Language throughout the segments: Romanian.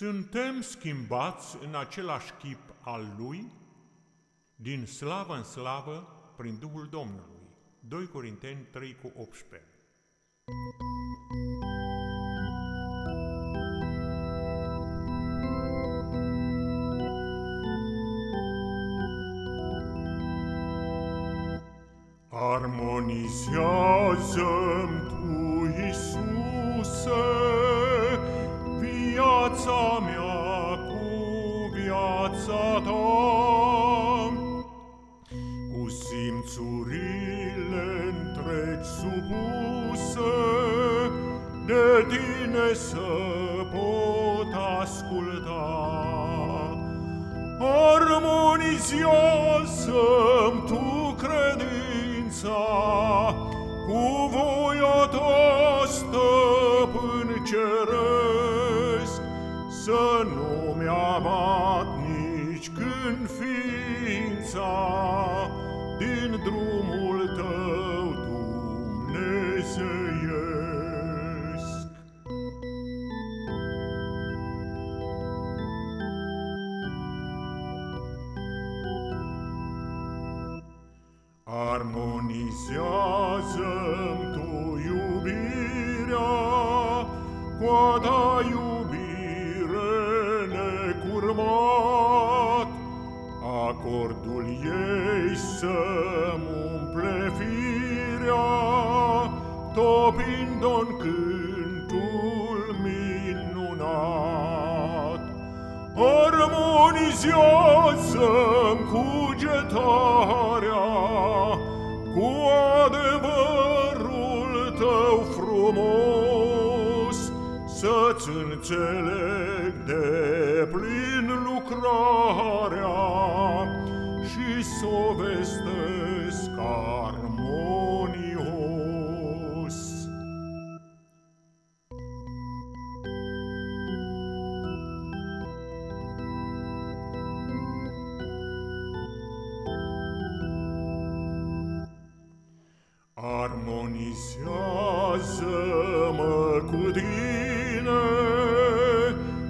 Suntem schimbați în același chip al Lui, din slavă în slavă, prin Duhul Domnului. 2 Corinteni 3 cu 18 Armonizează-mi Tu, Iisuse, viața ta, cu simțurile întregi supuse, de tine să pot asculta. Armonizează-mi ființa din drumul tău dumnezeiesc. Armonizează-mi tu iubirea, coada iubirea, topind-o în cântul minunat. Armonizează-mi cugetarea cu adevărul tău frumos, să-ți înțeleg de plin lucrarea Armonizează-mă cu tine,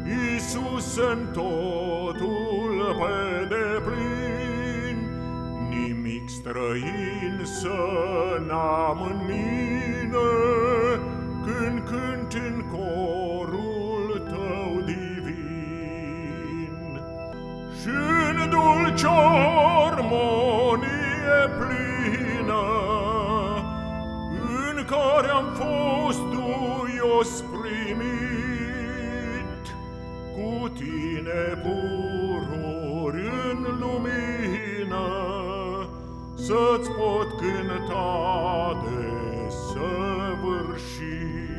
Iisus-în totul pe deplin, Nimic străin să n-am în mine, Când cânt în corul tău divin. Și-n dulce armonie plină, Cu tine pururi în lumină, Să-ți pot cânta de săvârșit.